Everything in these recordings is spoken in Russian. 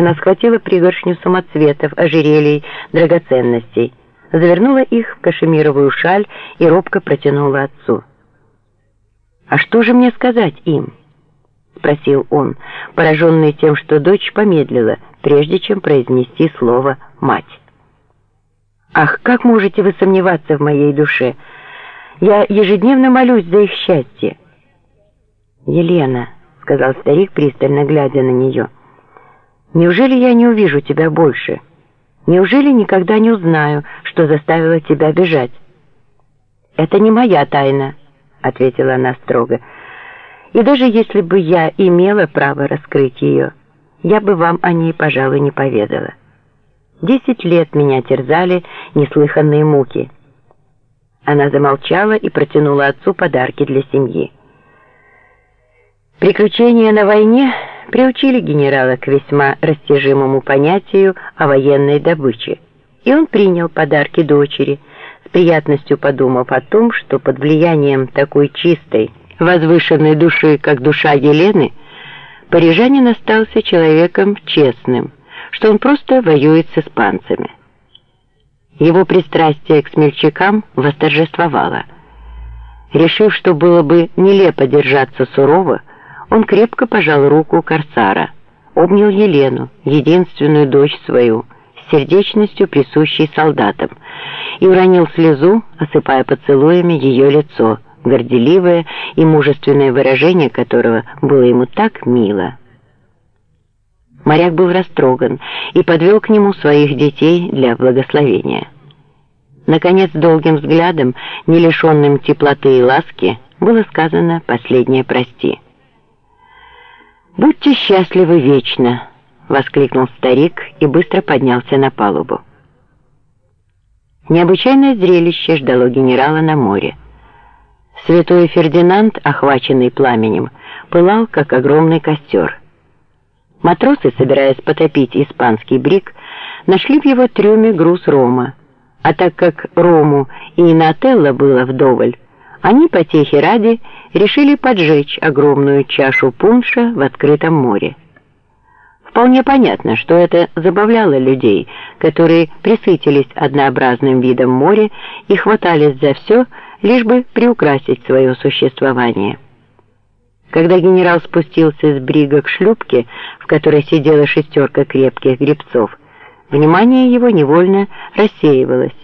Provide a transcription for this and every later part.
Она схватила пригоршню самоцветов, ожерелий, драгоценностей, завернула их в кашемировую шаль и робко протянула отцу. «А что же мне сказать им?» — спросил он, пораженный тем, что дочь помедлила, прежде чем произнести слово «мать». «Ах, как можете вы сомневаться в моей душе? Я ежедневно молюсь за их счастье». «Елена», — сказал старик, пристально глядя на нее, — «неужели я не увижу тебя больше? Неужели никогда не узнаю, что заставило тебя бежать?» «Это не моя тайна», — ответила она строго, — «и даже если бы я имела право раскрыть ее, я бы вам о ней, пожалуй, не поведала. Десять лет меня терзали неслыханные муки». Она замолчала и протянула отцу подарки для семьи. Приключения на войне приучили генерала к весьма растяжимому понятию о военной добыче, и он принял подарки дочери, с приятностью подумав о том, что под влиянием такой чистой, возвышенной души, как душа Елены, парижанин остался человеком честным, что он просто воюет с испанцами. Его пристрастие к смельчакам восторжествовало. Решив, что было бы нелепо держаться сурово, он крепко пожал руку Корсара, обнял Елену, единственную дочь свою, с сердечностью присущей солдатам, и уронил слезу, осыпая поцелуями ее лицо, горделивое и мужественное выражение которого было ему так мило. Моряк был растроган и подвел к нему своих детей для благословения. Наконец, долгим взглядом, не лишенным теплоты и ласки, было сказано последнее «прости». «Будьте счастливы вечно!» — воскликнул старик и быстро поднялся на палубу. Необычайное зрелище ждало генерала на море. Святой Фердинанд, охваченный пламенем, пылал, как огромный костер. Матросы, собираясь потопить испанский брик, нашли в его трюме груз рома, а так как рому и нателла было вдоволь, они, потехи ради, решили поджечь огромную чашу пунша в открытом море. Вполне понятно, что это забавляло людей, которые присытились однообразным видом моря и хватались за все, лишь бы приукрасить свое существование. Когда генерал спустился с брига к шлюпке, в которой сидела шестерка крепких гребцов, внимание его невольно рассеивалось,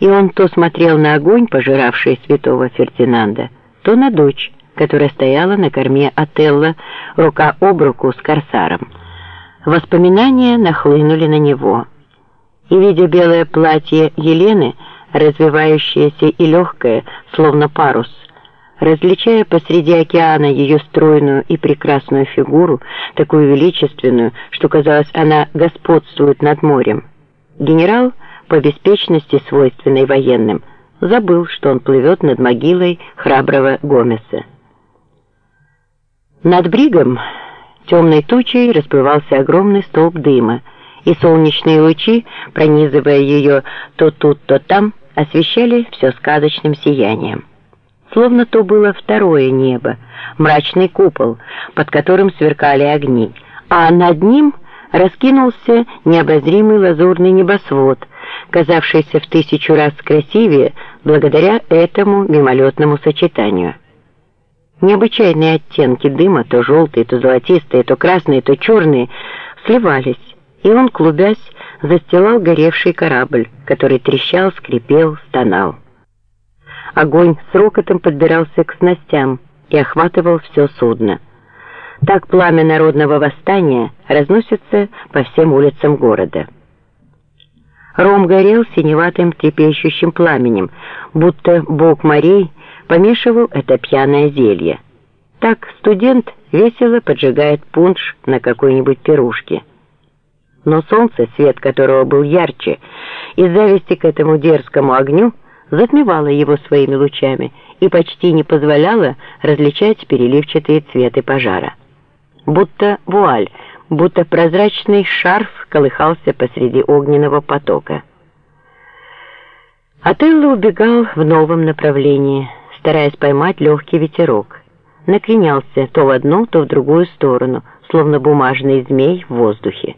и он то смотрел на огонь, пожиравший святого Фердинанда, то на дочь, которая стояла на корме Отелла, рука об руку с корсаром. Воспоминания нахлынули на него. И, видя белое платье Елены, развивающееся и легкое, словно парус, различая посреди океана ее стройную и прекрасную фигуру, такую величественную, что, казалось, она господствует над морем, генерал — по беспечности, свойственной военным, забыл, что он плывет над могилой храброго Гомеса. Над бригом темной тучей расплывался огромный столб дыма, и солнечные лучи, пронизывая ее то тут, то там, освещали все сказочным сиянием. Словно то было второе небо, мрачный купол, под которым сверкали огни, а над ним раскинулся необозримый лазурный небосвод — казавшийся в тысячу раз красивее благодаря этому мимолетному сочетанию. Необычайные оттенки дыма, то желтые, то золотистые, то красные, то черные, сливались, и он, клубясь, застилал горевший корабль, который трещал, скрипел, стонал. Огонь с рокотом подбирался к снастям и охватывал все судно. Так пламя народного восстания разносится по всем улицам города. Ром горел синеватым трепещущим пламенем, будто бог морей помешивал это пьяное зелье. Так студент весело поджигает пунш на какой-нибудь пирушке. Но солнце, свет которого был ярче, из зависти к этому дерзкому огню, затмевало его своими лучами и почти не позволяло различать переливчатые цветы пожара. Будто вуаль будто прозрачный шарф колыхался посреди огненного потока. Отелло убегал в новом направлении, стараясь поймать легкий ветерок. Накренялся то в одну, то в другую сторону, словно бумажный змей в воздухе.